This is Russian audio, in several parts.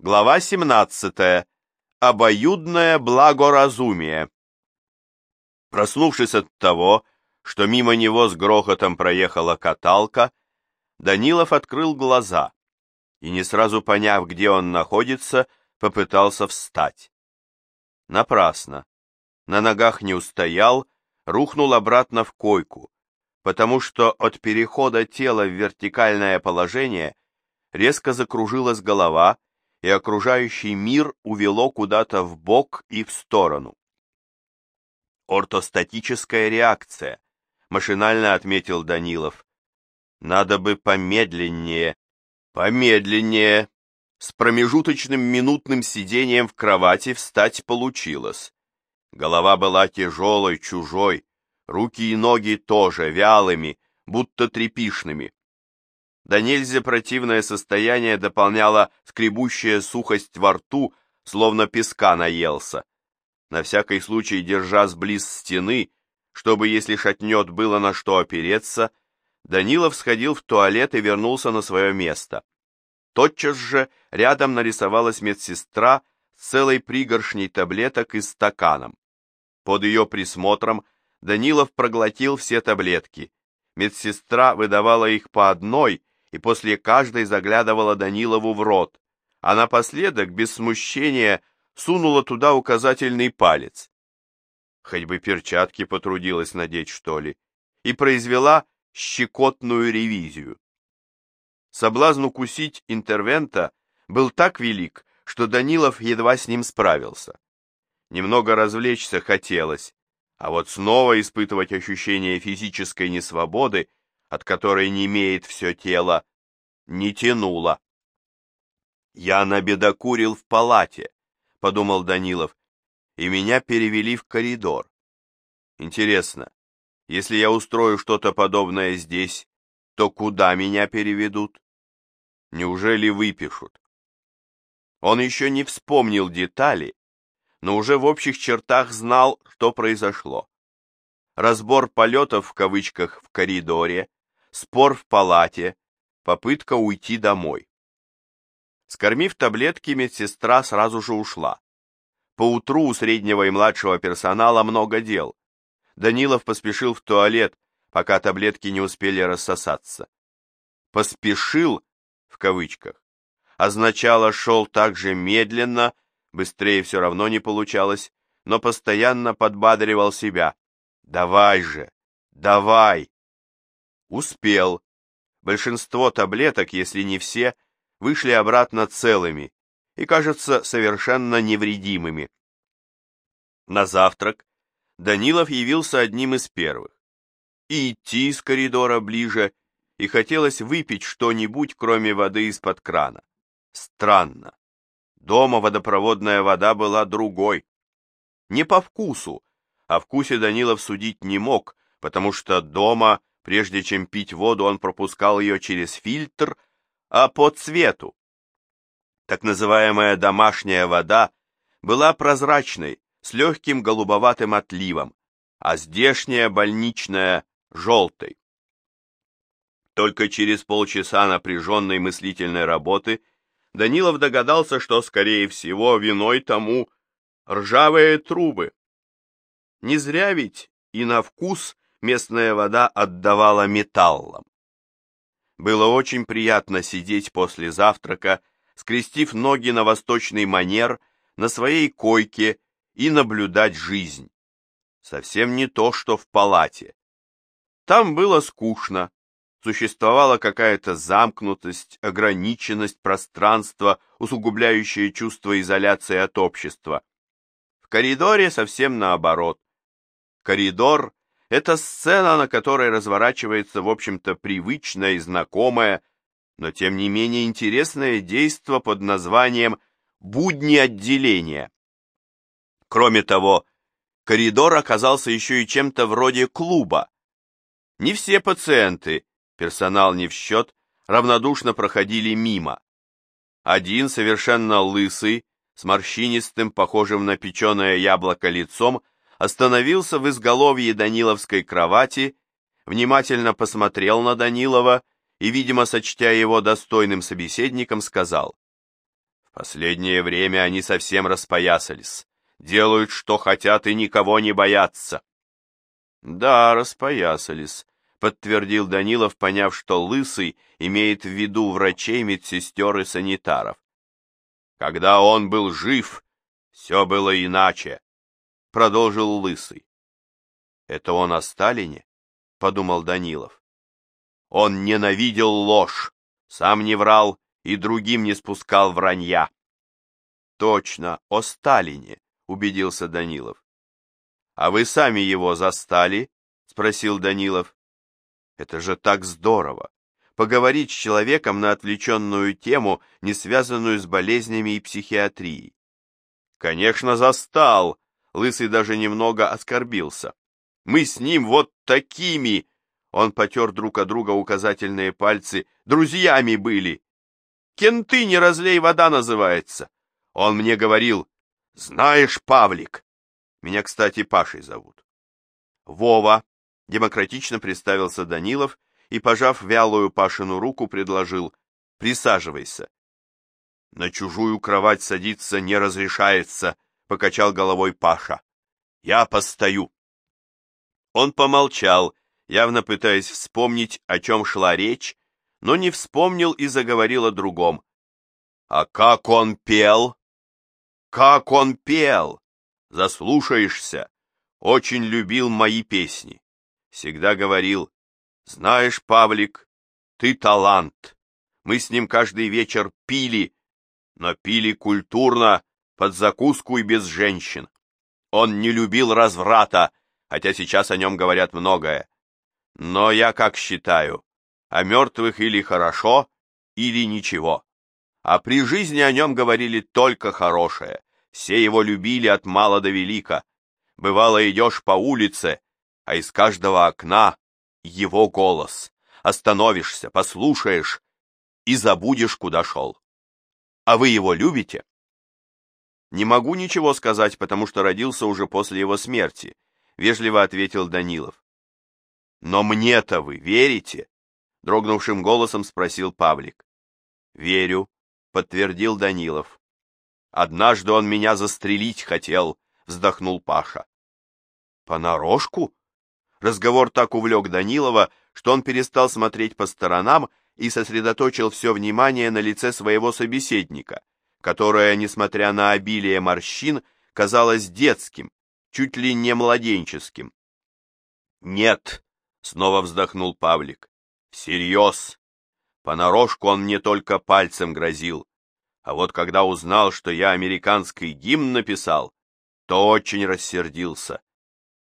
Глава 17. Обоюдное благоразумие. Проснувшись от того, что мимо него с грохотом проехала каталка, Данилов открыл глаза и, не сразу поняв, где он находится, попытался встать. Напрасно. На ногах не устоял, рухнул обратно в койку, потому что от перехода тела в вертикальное положение резко закружилась голова, и окружающий мир увело куда-то в бок и в сторону. Ортостатическая реакция, машинально отметил Данилов. Надо бы помедленнее, помедленнее. С промежуточным минутным сидением в кровати встать получилось. Голова была тяжелой, чужой, руки и ноги тоже вялыми, будто трепишными. Да нельзя противное состояние дополняла скребущая сухость во рту, словно песка наелся. На всякий случай, держа сблиз стены, чтобы, если шатнет, было на что опереться, Данилов сходил в туалет и вернулся на свое место. Тотчас же рядом нарисовалась медсестра с целой пригоршней таблеток и стаканом. Под ее присмотром Данилов проглотил все таблетки. Медсестра выдавала их по одной, и после каждой заглядывала Данилову в рот, а напоследок, без смущения, сунула туда указательный палец. Хоть бы перчатки потрудилась надеть, что ли, и произвела щекотную ревизию. Соблазн укусить интервента был так велик, что Данилов едва с ним справился. Немного развлечься хотелось, а вот снова испытывать ощущение физической несвободы от которой не имеет все тело, не тянуло. «Я набедокурил в палате», — подумал Данилов, и меня перевели в коридор. Интересно, если я устрою что-то подобное здесь, то куда меня переведут? Неужели выпишут? Он еще не вспомнил детали, но уже в общих чертах знал, что произошло. Разбор полетов в кавычках в коридоре, спор в палате, попытка уйти домой. Скормив таблетки, медсестра сразу же ушла. Поутру у среднего и младшего персонала много дел. Данилов поспешил в туалет, пока таблетки не успели рассосаться. «Поспешил» в кавычках означало шел так же медленно, быстрее все равно не получалось, но постоянно подбадривал себя. «Давай же! Давай!» Успел. Большинство таблеток, если не все, вышли обратно целыми и, кажется, совершенно невредимыми. На завтрак Данилов явился одним из первых. И идти из коридора ближе, и хотелось выпить что-нибудь, кроме воды из-под крана. Странно. Дома водопроводная вода была другой. Не по вкусу, о вкусе Данилов судить не мог, потому что дома Прежде чем пить воду, он пропускал ее через фильтр, а по цвету. Так называемая домашняя вода была прозрачной, с легким голубоватым отливом, а здешняя больничная – желтой. Только через полчаса напряженной мыслительной работы Данилов догадался, что, скорее всего, виной тому ржавые трубы. Не зря ведь и на вкус местная вода отдавала металлом. Было очень приятно сидеть после завтрака, скрестив ноги на восточный манер, на своей койке и наблюдать жизнь. Совсем не то, что в палате. Там было скучно, существовала какая-то замкнутость, ограниченность пространства, усугубляющая чувство изоляции от общества. В коридоре совсем наоборот. Коридор это сцена, на которой разворачивается, в общем-то, привычное и знакомое, но тем не менее интересное действо под названием «Будни отделения». Кроме того, коридор оказался еще и чем-то вроде клуба. Не все пациенты, персонал не в счет, равнодушно проходили мимо. Один, совершенно лысый, с морщинистым, похожим на печеное яблоко лицом, остановился в изголовье Даниловской кровати, внимательно посмотрел на Данилова и, видимо, сочтя его достойным собеседником, сказал, «В Последнее время они совсем распоясались. Делают, что хотят, и никого не боятся. Да, распоясались, подтвердил Данилов, поняв, что Лысый имеет в виду врачей, медсестер и санитаров. Когда он был жив, все было иначе, продолжил Лысый. Это он о Сталине? Подумал Данилов. Он ненавидел ложь, сам не врал и другим не спускал вранья. Точно, о Сталине, убедился Данилов. А вы сами его застали? спросил Данилов. Это же так здорово! Поговорить с человеком на отвлеченную тему, не связанную с болезнями и психиатрией. Конечно, застал. Лысый даже немного оскорбился. Мы с ним вот такими, он потер друг от друга указательные пальцы, друзьями были. Кенты не разлей вода называется. Он мне говорил, знаешь, Павлик, меня, кстати, Пашей зовут. Вова, демократично представился Данилов и, пожав вялую Пашину руку, предложил, присаживайся. На чужую кровать садиться не разрешается, покачал головой Паша. Я постою. Он помолчал, явно пытаясь вспомнить, о чем шла речь, но не вспомнил и заговорил о другом. «А как он пел? Как он пел! Заслушаешься! Очень любил мои песни. Всегда говорил, знаешь, Павлик, ты талант. Мы с ним каждый вечер пили, но пили культурно, под закуску и без женщин. Он не любил разврата, хотя сейчас о нем говорят многое. Но я как считаю, о мертвых или хорошо, или ничего. А при жизни о нем говорили только хорошее. Все его любили от мала до велика. Бывало, идешь по улице, а из каждого окна его голос. Остановишься, послушаешь и забудешь, куда шел. А вы его любите? Не могу ничего сказать, потому что родился уже после его смерти, вежливо ответил Данилов. Но мне-то вы верите? Дрогнувшим голосом спросил Павлик. Верю, подтвердил Данилов. Однажды он меня застрелить хотел, вздохнул Паша. Понарошку? Разговор так увлек Данилова, что он перестал смотреть по сторонам и сосредоточил все внимание на лице своего собеседника, которое, несмотря на обилие морщин, казалось детским, чуть ли не младенческим. «Нет», Снова вздохнул Павлик. Всерьез. Понарошку он мне только пальцем грозил. А вот когда узнал, что я американский гимн написал, то очень рассердился.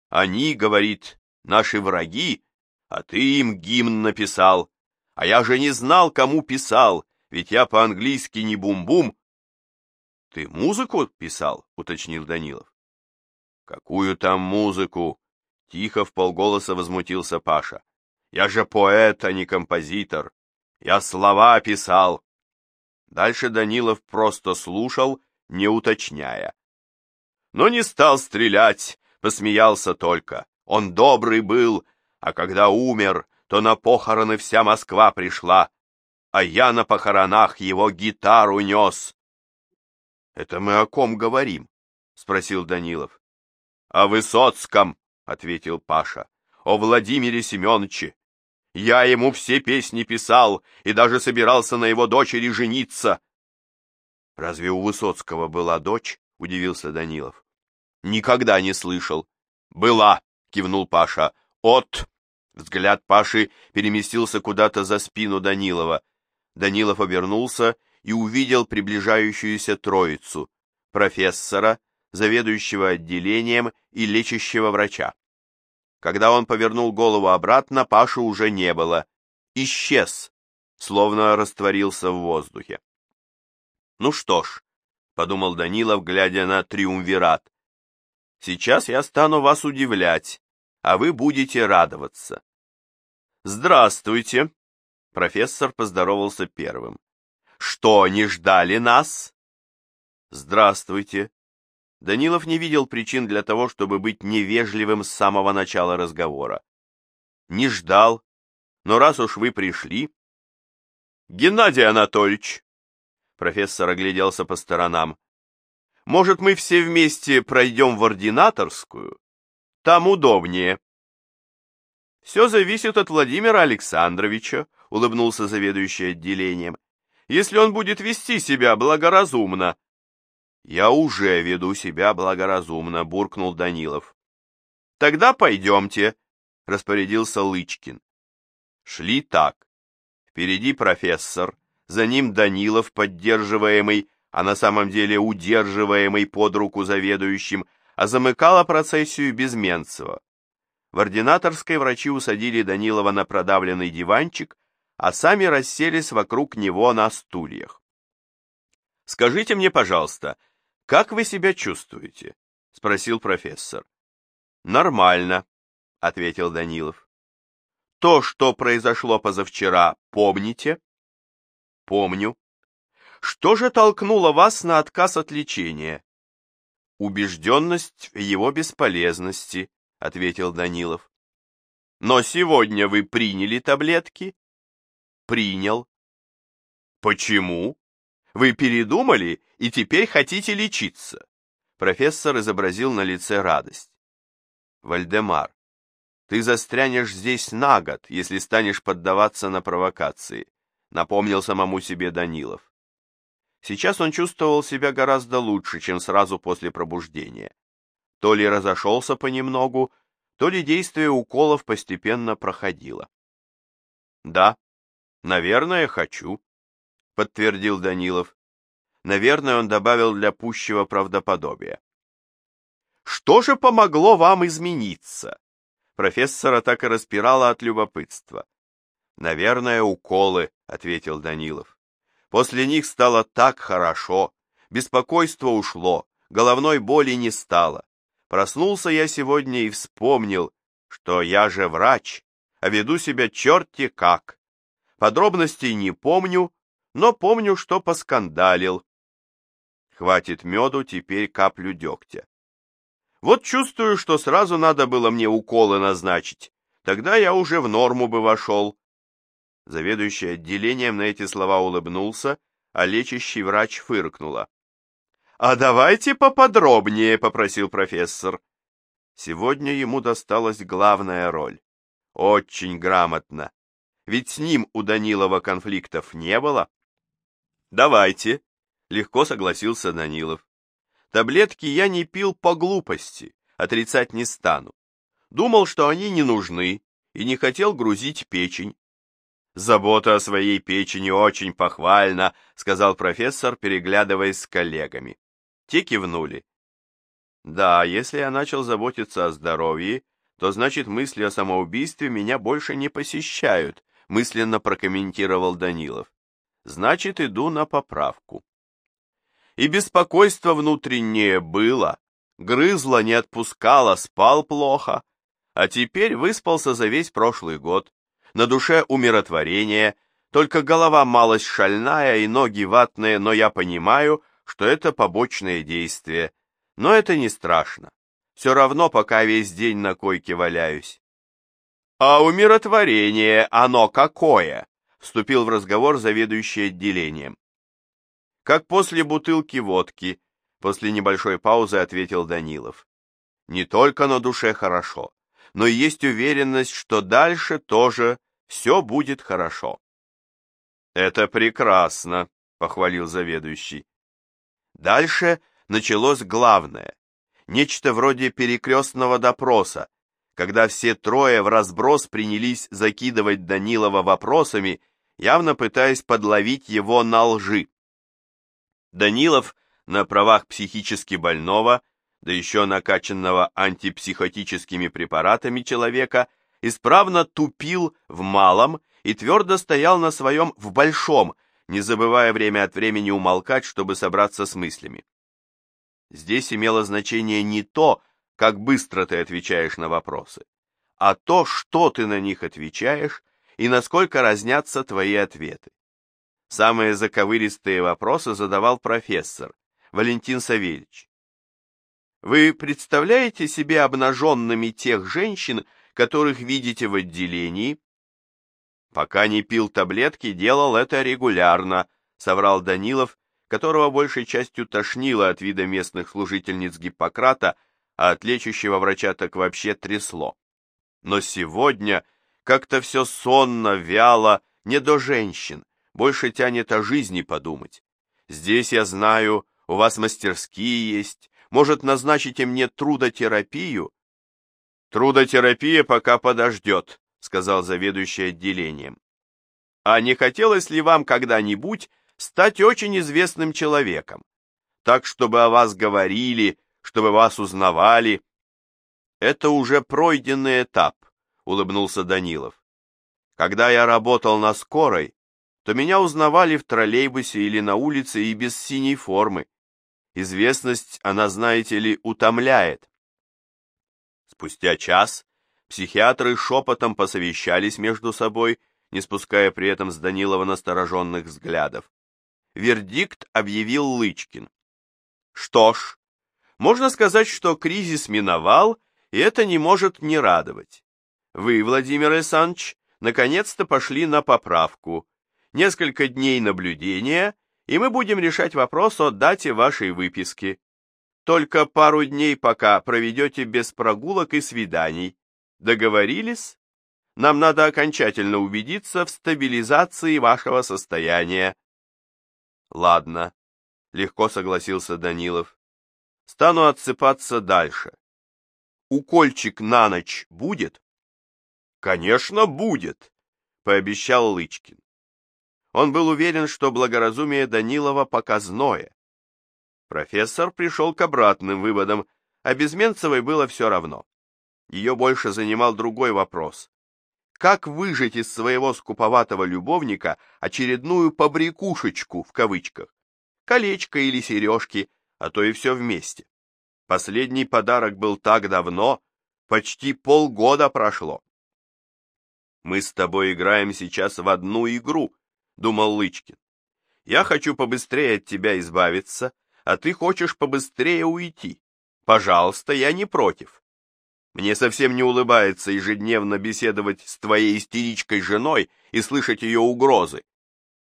Они, говорит, наши враги, а ты им гимн написал. А я же не знал, кому писал, ведь я по-английски не бум-бум. Ты музыку писал, уточнил Данилов. Какую там музыку? Тихо в полголоса возмутился Паша. Я же поэт, а не композитор. Я слова писал. Дальше Данилов просто слушал, не уточняя. Но не стал стрелять, посмеялся только. Он добрый был, а когда умер, то на похороны вся Москва пришла, а я на похоронах его гитару нес. — Это мы о ком говорим? — спросил Данилов. — О Высоцком, ответил Паша. О Владимире Семеновиче! Я ему все песни писал и даже собирался на его дочери жениться. Разве у Высоцкого была дочь? Удивился Данилов. Никогда не слышал. Была, кивнул Паша. От... Взгляд Паши переместился куда-то за спину Данилова. Данилов обернулся и увидел приближающуюся троицу. Профессора, заведующего отделением и лечащего врача. Когда он повернул голову обратно, Паши уже не было. Исчез, словно растворился в воздухе. «Ну что ж», — подумал Данилов, глядя на триумвират, — «сейчас я стану вас удивлять, а вы будете радоваться». «Здравствуйте», — профессор поздоровался первым. «Что, не ждали нас?» «Здравствуйте», Данилов не видел причин для того, чтобы быть невежливым с самого начала разговора. Не ждал, но раз уж вы пришли... Геннадий Анатольевич! Профессор огляделся по сторонам. Может, мы все вместе пройдем в ординаторскую? Там удобнее. Все зависит от Владимира Александровича, улыбнулся заведующий отделением. Если он будет вести себя благоразумно. Я уже веду себя благоразумно, буркнул Данилов. Тогда пойдемте, распорядился Лычкин. Шли так. Впереди профессор, за ним Данилов, поддерживаемый, а на самом деле удерживаемый под руку заведующим, а замыкала процессию Безменцева. В ординаторской врачи усадили Данилова на продавленный диванчик, а сами расселись вокруг него на стульях. «Скажите мне, пожалуйста, как вы себя чувствуете?» — спросил профессор. «Нормально», — ответил Данилов. «То, что произошло позавчера, помните?» Помню. Что же толкнуло вас на отказ от лечения? Убежденность в его бесполезности, ответил Данилов. Но сегодня вы приняли таблетки? Принял. Почему? Вы передумали и теперь хотите лечиться? Профессор изобразил на лице радость. Вальдемар, ты застрянешь здесь на год, если станешь поддаваться на провокации напомнил самому себе Данилов. Сейчас он чувствовал себя гораздо лучше, чем сразу после пробуждения. То ли разошелся понемногу, то ли действие уколов постепенно проходило. «Да, наверное, хочу», — подтвердил Данилов. Наверное, он добавил для пущего правдоподобия. «Что же помогло вам измениться?» Профессора так и распирало от любопытства. «Наверное, уколы», — ответил Данилов. «После них стало так хорошо, беспокойство ушло, головной боли не стало. Проснулся я сегодня и вспомнил, что я же врач, а веду себя черти как. Подробностей не помню, но помню, что поскандалил. Хватит меду, теперь каплю дегтя. Вот чувствую, что сразу надо было мне уколы назначить, тогда я уже в норму бы вошел. Заведующий отделением на эти слова улыбнулся, а лечащий врач фыркнула. «А давайте поподробнее», — попросил профессор. Сегодня ему досталась главная роль. Очень грамотно. Ведь с ним у Данилова конфликтов не было. «Давайте», — легко согласился Данилов. «Таблетки я не пил по глупости, отрицать не стану. Думал, что они не нужны, и не хотел грузить печень. Забота о своей печени очень похвальна, сказал профессор, переглядываясь с коллегами. Те кивнули. Да, если я начал заботиться о здоровье, то значит мысли о самоубийстве меня больше не посещают, мысленно прокомментировал Данилов. Значит, иду на поправку. И беспокойство внутреннее было, грызло не отпускало, спал плохо, а теперь выспался за весь прошлый год на душе умиротворение, только голова малость шальная и ноги ватные, но я понимаю, что это побочное действие. Но это не страшно. Все равно, пока весь день на койке валяюсь. А умиротворение, оно какое? Вступил в разговор заведующий отделением. Как после бутылки водки, после небольшой паузы ответил Данилов. Не только на душе хорошо, но и есть уверенность, что дальше тоже все будет хорошо. Это прекрасно, похвалил заведующий. Дальше началось главное, нечто вроде перекрестного допроса, когда все трое в разброс принялись закидывать Данилова вопросами, явно пытаясь подловить его на лжи. Данилов на правах психически больного да еще накачанного антипсихотическими препаратами человека, исправно тупил в малом и твердо стоял на своем в большом, не забывая время от времени умолкать, чтобы собраться с мыслями. Здесь имело значение не то, как быстро ты отвечаешь на вопросы, а то, что ты на них отвечаешь и насколько разнятся твои ответы. Самые заковыристые вопросы задавал профессор Валентин Савельевич. Вы представляете себе обнаженными тех женщин, которых видите в отделении? Пока не пил таблетки, делал это регулярно, соврал Данилов которого большей частью тошнило от вида местных служительниц Гиппократа, а от лечащего врача так вообще трясло. Но сегодня как-то все сонно, вяло, не до женщин, больше тянет о жизни подумать. Здесь, я знаю, у вас мастерские есть, может, назначите мне трудотерапию? Трудотерапия пока подождет, сказал заведующий отделением. А не хотелось ли вам когда-нибудь стать очень известным человеком? Так, чтобы о вас говорили, чтобы вас узнавали. Это уже пройденный этап, улыбнулся Данилов. Когда я работал на скорой, то меня узнавали в троллейбусе или на улице и без синей формы. Известность, она, знаете ли, утомляет. Спустя час психиатры шепотом посовещались между собой, не спуская при этом с Данилова настороженных взглядов. Вердикт объявил Лычкин. Что ж, можно сказать, что кризис миновал, и это не может не радовать. Вы, Владимир Александрович, наконец-то пошли на поправку. Несколько дней наблюдения, и мы будем решать вопрос о дате вашей выписки. Только пару дней пока проведете без прогулок и свиданий. Договорились? Нам надо окончательно убедиться в стабилизации вашего состояния. Ладно, легко согласился Данилов. Стану отсыпаться дальше. Укольчик на ночь будет? Конечно, будет, пообещал Лычкин. Он был уверен, что благоразумие Данилова показное. Профессор пришел к обратным выводам, а Безменцевой было все равно. Ее больше занимал другой вопрос. Как выжить из своего скуповатого любовника очередную «побрякушечку» в кавычках? Колечко или сережки, а то и все вместе. Последний подарок был так давно, почти полгода прошло. «Мы с тобой играем сейчас в одну игру», — думал Лычкин. «Я хочу побыстрее от тебя избавиться, а ты хочешь побыстрее уйти. Пожалуйста, я не против. Мне совсем не улыбается ежедневно беседовать с твоей истеричкой женой и слышать ее угрозы.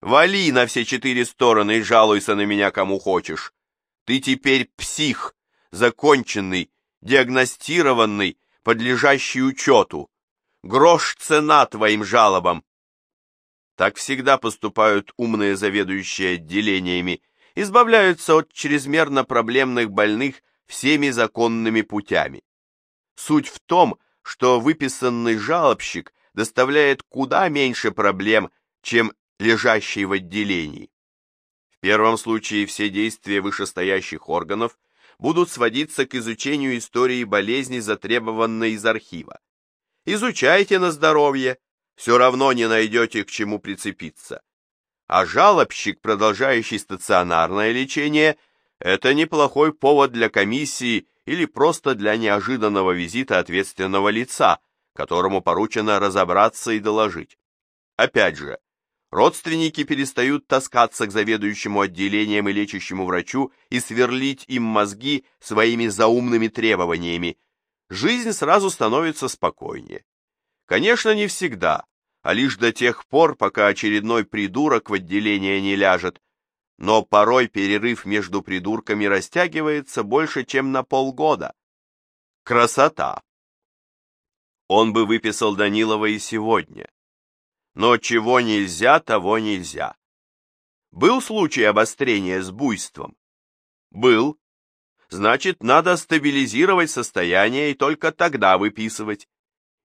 Вали на все четыре стороны и жалуйся на меня кому хочешь. Ты теперь псих, законченный, диагностированный, подлежащий учету. Грош цена твоим жалобам. Так всегда поступают умные заведующие отделениями, избавляются от чрезмерно проблемных больных всеми законными путями. Суть в том, что выписанный жалобщик доставляет куда меньше проблем, чем лежащий в отделении. В первом случае все действия вышестоящих органов будут сводиться к изучению истории болезни, затребованной из архива. Изучайте на здоровье, все равно не найдете к чему прицепиться. А жалобщик, продолжающий стационарное лечение, это неплохой повод для комиссии или просто для неожиданного визита ответственного лица, которому поручено разобраться и доложить. Опять же, родственники перестают таскаться к заведующему отделением и лечащему врачу и сверлить им мозги своими заумными требованиями. Жизнь сразу становится спокойнее. Конечно, не всегда, а лишь до тех пор, пока очередной придурок в отделение не ляжет, но порой перерыв между придурками растягивается больше, чем на полгода. Красота! Он бы выписал Данилова и сегодня. Но чего нельзя, того нельзя. Был случай обострения с буйством? Был. Значит, надо стабилизировать состояние и только тогда выписывать.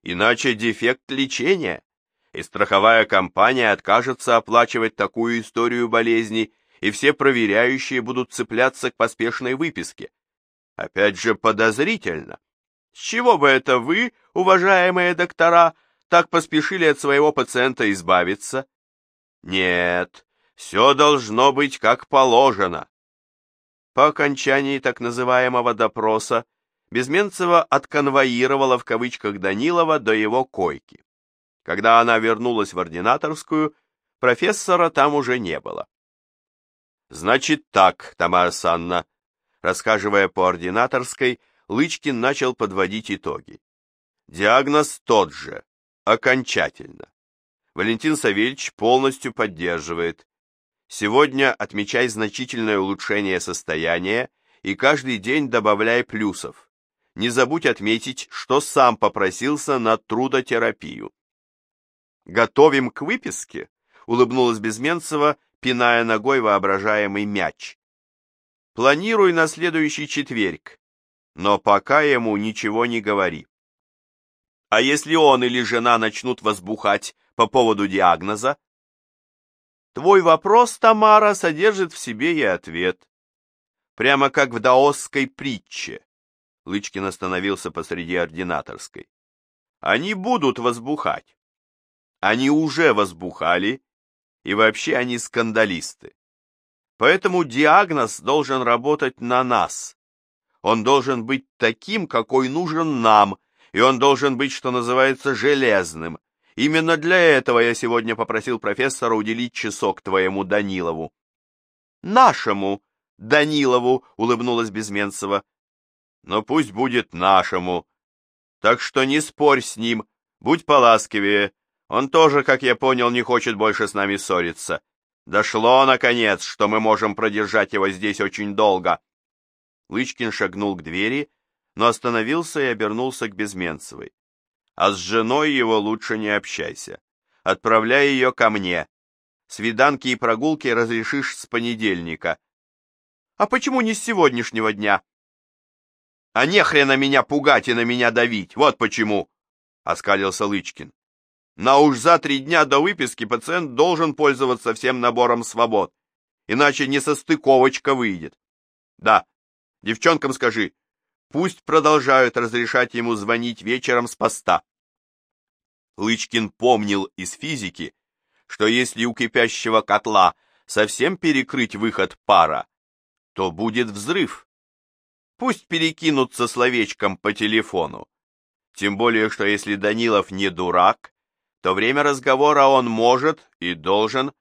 Иначе дефект лечения, и страховая компания откажется оплачивать такую историю болезни и все проверяющие будут цепляться к поспешной выписке. Опять же подозрительно. С чего бы это вы, уважаемые доктора, так поспешили от своего пациента избавиться? Нет, все должно быть как положено. По окончании так называемого допроса Безменцева отконвоировала в кавычках Данилова до его койки. Когда она вернулась в ординаторскую, профессора там уже не было. Значит так, Тамара Санна. Расхаживая по ординаторской, Лычкин начал подводить итоги. Диагноз тот же, окончательно. Валентин Савельевич полностью поддерживает. Сегодня отмечай значительное улучшение состояния и каждый день добавляй плюсов. Не забудь отметить, что сам попросился на трудотерапию. «Готовим к выписке?» — улыбнулась Безменцева, пиная ногой воображаемый мяч. «Планируй на следующий четверг, но пока ему ничего не говори. А если он или жена начнут возбухать по поводу диагноза? Твой вопрос, Тамара, содержит в себе и ответ. Прямо как в даосской притче. Лычкин остановился посреди ординаторской. Они будут возбухать. Они уже возбухали, и вообще они скандалисты. Поэтому диагноз должен работать на нас. Он должен быть таким, какой нужен нам, и он должен быть, что называется, железным. Именно для этого я сегодня попросил профессора уделить часок твоему Данилову. Нашему Данилову, улыбнулась Безменцева. Но пусть будет нашему. Так что не спорь с ним, будь поласкивее. Он тоже, как я понял, не хочет больше с нами ссориться. Дошло, наконец, что мы можем продержать его здесь очень долго. Лычкин шагнул к двери, но остановился и обернулся к Безменцевой. А с женой его лучше не общайся. Отправляй ее ко мне. Свиданки и прогулки разрешишь с понедельника. А почему не с сегодняшнего дня? А нехрена меня пугать и на меня давить, вот почему, — оскалился Лычкин. На уж за три дня до выписки пациент должен пользоваться всем набором свобод, иначе несостыковочка выйдет. Да, девчонкам скажи, пусть продолжают разрешать ему звонить вечером с поста. Лычкин помнил из физики, что если у кипящего котла совсем перекрыть выход пара, то будет взрыв. Пусть перекинутся словечком по телефону. Тем более, что если Данилов не дурак, то время разговора он может и должен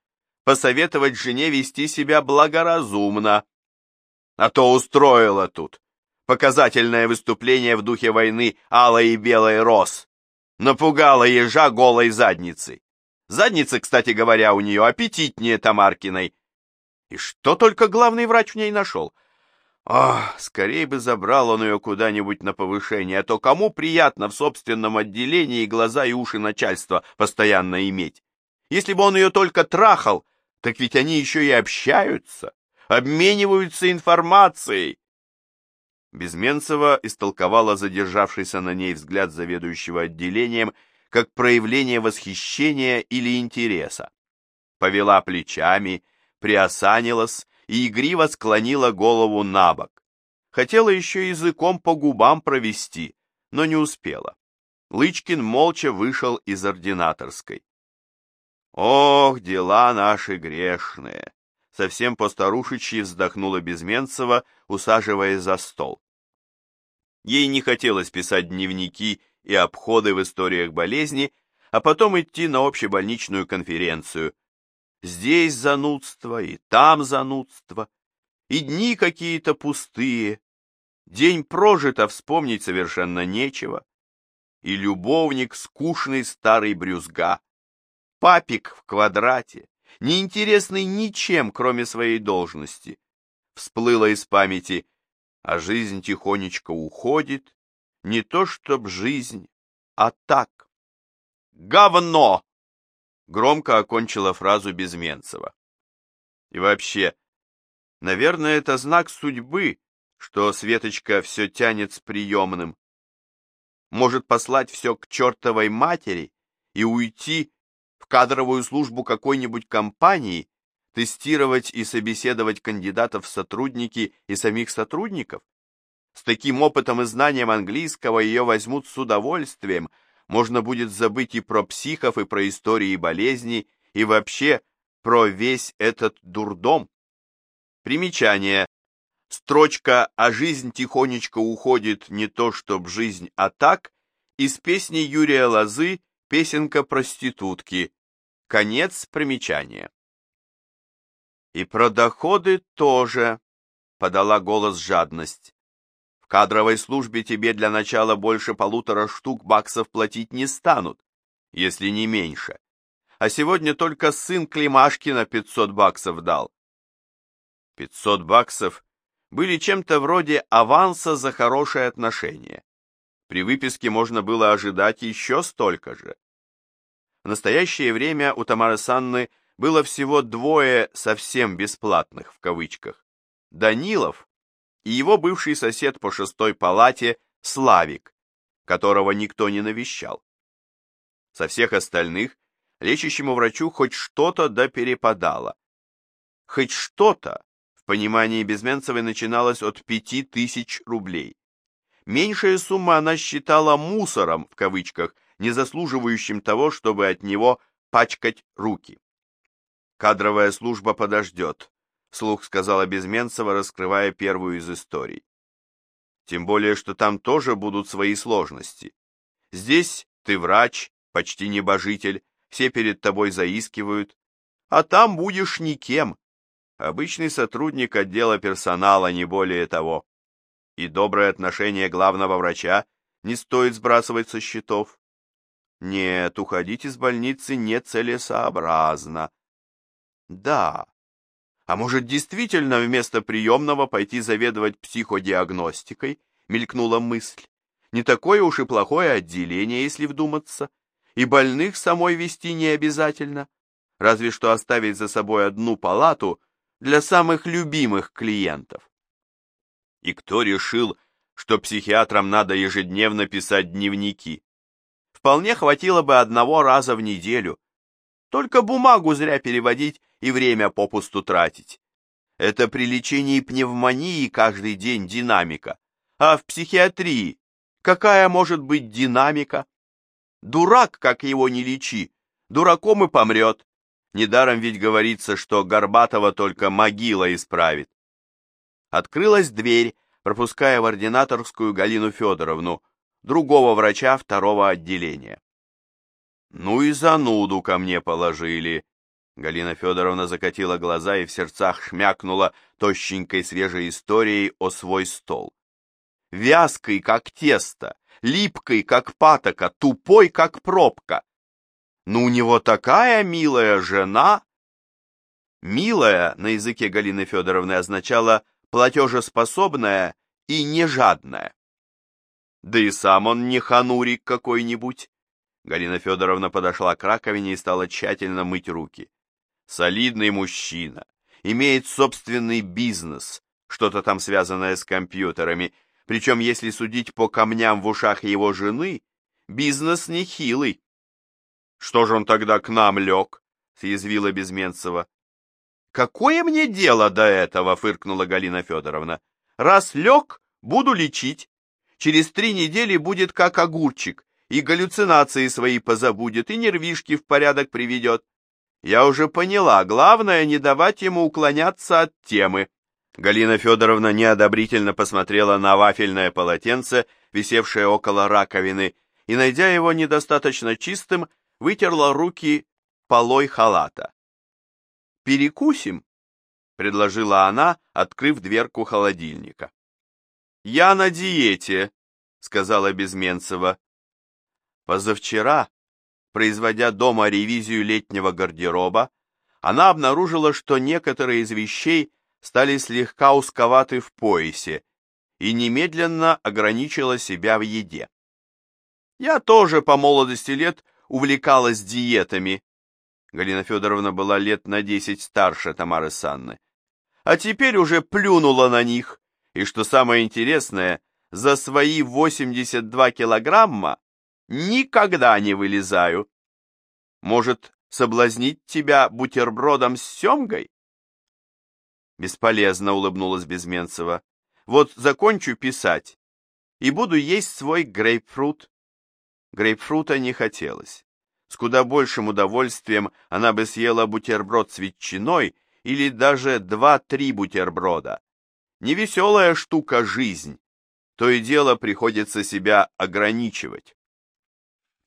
посоветовать жене вести себя благоразумно. А то устроила тут показательное выступление в духе войны алой и белой роз. Напугала ежа голой задницей. Задница, кстати говоря, у нее аппетитнее Тамаркиной. И что только главный врач в ней нашел? Ах, скорее бы забрал он ее куда-нибудь на повышение, а то кому приятно в собственном отделении глаза и уши начальства постоянно иметь? Если бы он ее только трахал, так ведь они еще и общаются, обмениваются информацией. Безменцева истолковала задержавшийся на ней взгляд заведующего отделением как проявление восхищения или интереса. Повела плечами, приосанилась и игриво склонила голову на бок. Хотела еще языком по губам провести, но не успела. Лычкин молча вышел из ординаторской. «Ох, дела наши грешные!» Совсем постарушечьи вздохнула Безменцева, усаживаясь за стол. Ей не хотелось писать дневники и обходы в историях болезни, а потом идти на общебольничную конференцию, Здесь занудство, и там занудство, и дни какие-то пустые. День прожито, вспомнить совершенно нечего. И любовник скучный старый брюзга. Папик в квадрате, неинтересный ничем, кроме своей должности. Всплыло из памяти, а жизнь тихонечко уходит. Не то чтоб жизнь, а так. Говно! Громко окончила фразу Безменцева. И вообще, наверное, это знак судьбы, что Светочка все тянет с приемным. Может послать все к чертовой матери и уйти в кадровую службу какой-нибудь компании, тестировать и собеседовать кандидатов в сотрудники и самих сотрудников? С таким опытом и знанием английского ее возьмут с удовольствием, можно будет забыть и про психов, и про истории болезни, и вообще про весь этот дурдом. Примечание. Строчка «А жизнь тихонечко уходит не то чтоб жизнь, а так» из песни Юрия Лозы «Песенка проститутки». Конец примечания. «И про доходы тоже», — подала голос жадность кадровой службе тебе для начала больше полутора штук баксов платить не станут, если не меньше. а сегодня только сын Климашкина 500 баксов дал. 500 баксов были чем-то вроде аванса за хорошее отношение. При выписке можно было ожидать еще столько же. В настоящее время у Тамары Санны было всего двое совсем бесплатных в кавычках. Данилов и его бывший сосед по шестой палате Славик, которого никто не навещал. Со всех остальных лечащему врачу хоть что-то да перепадало. Хоть что-то в понимании Безменцевой начиналось от пяти тысяч рублей. Меньшая сумма она считала «мусором», в кавычках, не заслуживающим того, чтобы от него пачкать руки. «Кадровая служба подождет», — слух сказала Безменцева, раскрывая первую из историй. «Тем более, что там тоже будут свои сложности. Здесь ты врач, почти небожитель, все перед тобой заискивают, а там будешь никем. Обычный сотрудник отдела персонала, не более того. И доброе отношение главного врача не стоит сбрасывать со счетов. Нет, уходить из больницы нецелесообразно. Да. А может, действительно вместо приемного пойти заведовать психодиагностикой? Мелькнула мысль. Не такое уж и плохое отделение, если вдуматься. И больных самой вести не обязательно. Разве что оставить за собой одну палату для самых любимых клиентов. И кто решил, что психиатрам надо ежедневно писать дневники? Вполне хватило бы одного раза в неделю. Только бумагу зря переводить и время попусту тратить. Это при лечении пневмонии каждый день динамика. А в психиатрии какая может быть динамика? Дурак, как его не лечи, дураком и помрет. Недаром ведь говорится, что Горбатова только могила исправит. Открылась дверь, пропуская в ординаторскую Галину Федоровну, другого врача второго отделения. «Ну и зануду ко мне положили», Галина Федоровна закатила глаза и в сердцах шмякнула тощенькой свежей историей о свой стол. Вязкой, как тесто, липкой, как патока, тупой, как пробка. Ну, у него такая милая жена. Милая на языке Галины Федоровны означала платежеспособная и нежадная. Да и сам он не ханурик какой-нибудь. Галина Федоровна подошла к раковине и стала тщательно мыть руки солидный мужчина, имеет собственный бизнес, что-то там связанное с компьютерами, причем, если судить по камням в ушах его жены, бизнес нехилый. Что же он тогда к нам лег? съязвила Безменцева. Какое мне дело до этого, фыркнула Галина Федоровна. Раз лег, буду лечить. Через три недели будет как огурчик, и галлюцинации свои позабудет, и нервишки в порядок приведет. Я уже поняла, главное не давать ему уклоняться от темы. Галина Федоровна неодобрительно посмотрела на вафельное полотенце, висевшее около раковины, и, найдя его недостаточно чистым, вытерла руки полой халата. «Перекусим?» — предложила она, открыв дверку холодильника. «Я на диете», — сказала Безменцева. Позавчера производя дома ревизию летнего гардероба, она обнаружила, что некоторые из вещей стали слегка узковаты в поясе и немедленно ограничила себя в еде. Я тоже по молодости лет увлекалась диетами. Галина Федоровна была лет на десять старше Тамары Санны. А теперь уже плюнула на них, и, что самое интересное, за свои 82 килограмма Никогда не вылезаю. Может, соблазнить тебя бутербродом с семгой? Бесполезно, улыбнулась Безменцева. Вот закончу писать и буду есть свой грейпфрут. Грейпфрута не хотелось. С куда большим удовольствием она бы съела бутерброд с ветчиной или даже два-три бутерброда. Невеселая штука жизнь. То и дело приходится себя ограничивать.